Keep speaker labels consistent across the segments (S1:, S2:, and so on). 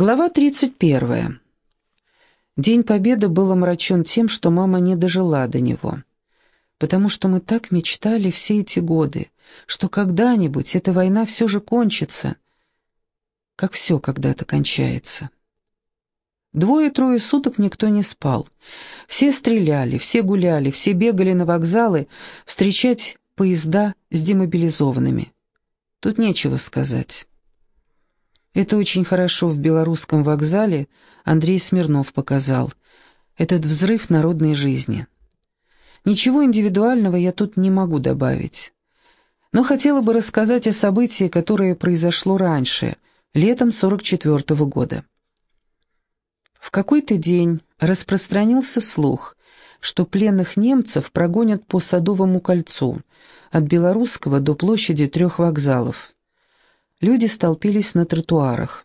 S1: Глава 31. День Победы был омрачен тем, что мама не дожила до него. Потому что мы так мечтали все эти годы, что когда-нибудь эта война все же кончится, как все когда-то кончается. Двое-трое суток никто не спал. Все стреляли, все гуляли, все бегали на вокзалы встречать поезда с демобилизованными. Тут нечего сказать. Это очень хорошо в белорусском вокзале Андрей Смирнов показал. Этот взрыв народной жизни. Ничего индивидуального я тут не могу добавить. Но хотела бы рассказать о событии, которое произошло раньше, летом 44 -го года. В какой-то день распространился слух, что пленных немцев прогонят по Садовому кольцу, от Белорусского до площади трех вокзалов. Люди столпились на тротуарах.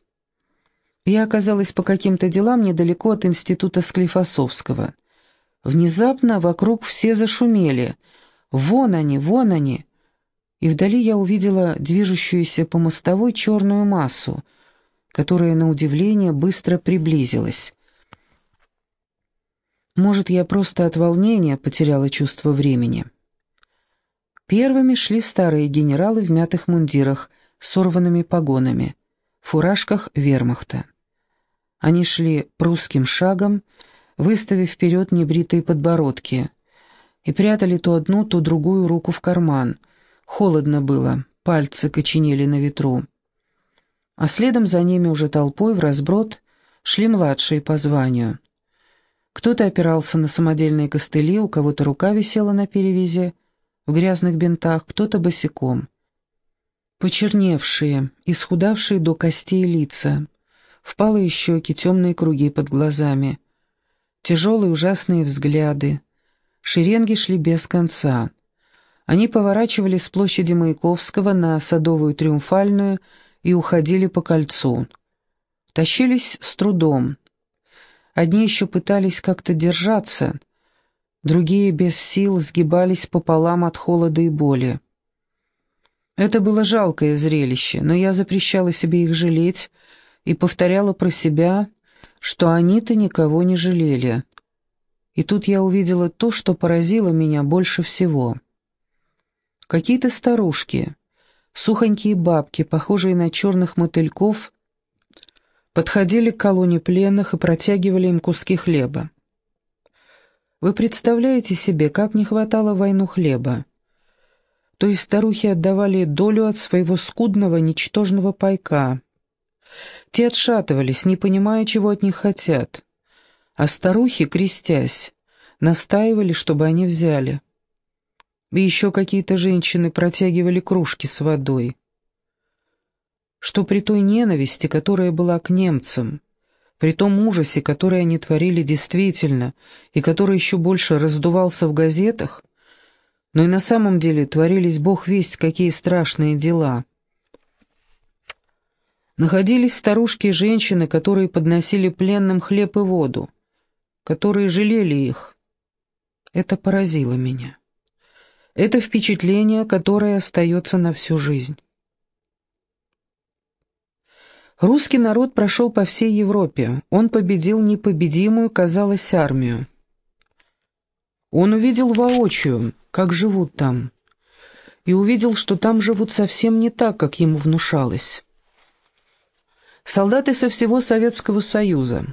S1: Я оказалась по каким-то делам недалеко от института Склифосовского. Внезапно вокруг все зашумели. «Вон они, вон они!» И вдали я увидела движущуюся по мостовой черную массу, которая, на удивление, быстро приблизилась. Может, я просто от волнения потеряла чувство времени. Первыми шли старые генералы в мятых мундирах — сорванными погонами, фуражках вермахта. Они шли прусским шагом, выставив вперед небритые подбородки, и прятали то одну, то другую руку в карман. Холодно было, пальцы коченели на ветру. А следом за ними уже толпой в разброд шли младшие по званию. Кто-то опирался на самодельные костыли, у кого-то рука висела на перевязи, в грязных бинтах, кто-то босиком. Почерневшие, исхудавшие до костей лица, впалые щеки, темные круги под глазами, тяжелые ужасные взгляды. Шеренги шли без конца. Они поворачивали с площади Маяковского на Садовую Триумфальную и уходили по кольцу. Тащились с трудом. Одни еще пытались как-то держаться, другие без сил сгибались пополам от холода и боли. Это было жалкое зрелище, но я запрещала себе их жалеть и повторяла про себя, что они-то никого не жалели. И тут я увидела то, что поразило меня больше всего. Какие-то старушки, сухонькие бабки, похожие на черных мотыльков, подходили к колонне пленных и протягивали им куски хлеба. Вы представляете себе, как не хватало войну хлеба? То есть старухи отдавали долю от своего скудного, ничтожного пайка. Те отшатывались, не понимая, чего от них хотят. А старухи, крестясь, настаивали, чтобы они взяли. И еще какие-то женщины протягивали кружки с водой. Что при той ненависти, которая была к немцам, при том ужасе, который они творили действительно, и который еще больше раздувался в газетах, но и на самом деле творились бог весть какие страшные дела. Находились старушки и женщины, которые подносили пленным хлеб и воду, которые жалели их. Это поразило меня. Это впечатление, которое остается на всю жизнь. Русский народ прошел по всей Европе. Он победил непобедимую, казалось, армию. Он увидел воочию, как живут там, и увидел, что там живут совсем не так, как ему внушалось. Солдаты со всего Советского Союза,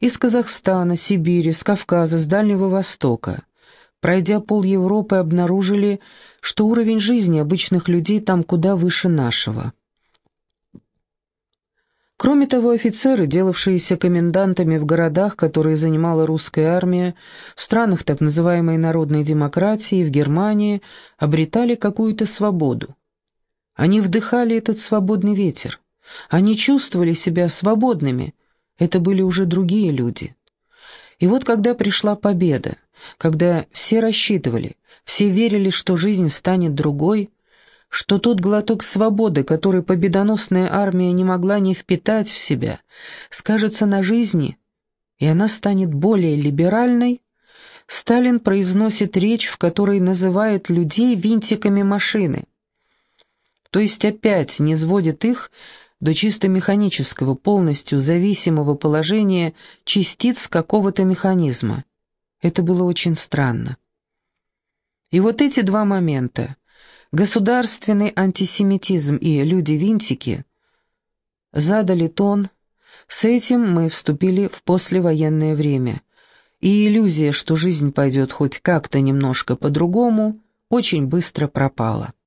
S1: из Казахстана, Сибири, с Кавказа, с Дальнего Востока, пройдя пол Европы, обнаружили, что уровень жизни обычных людей там куда выше нашего. Кроме того, офицеры, делавшиеся комендантами в городах, которые занимала русская армия, в странах так называемой народной демократии, в Германии, обретали какую-то свободу. Они вдыхали этот свободный ветер. Они чувствовали себя свободными. Это были уже другие люди. И вот когда пришла победа, когда все рассчитывали, все верили, что жизнь станет другой – что тот глоток свободы, который победоносная армия не могла не впитать в себя, скажется на жизни, и она станет более либеральной, Сталин произносит речь, в которой называет людей винтиками машины. То есть опять не сводит их до чисто механического, полностью зависимого положения частиц какого-то механизма. Это было очень странно. И вот эти два момента, государственный антисемитизм и люди-винтики, задали тон, с этим мы вступили в послевоенное время, и иллюзия, что жизнь пойдет хоть как-то немножко по-другому, очень быстро пропала.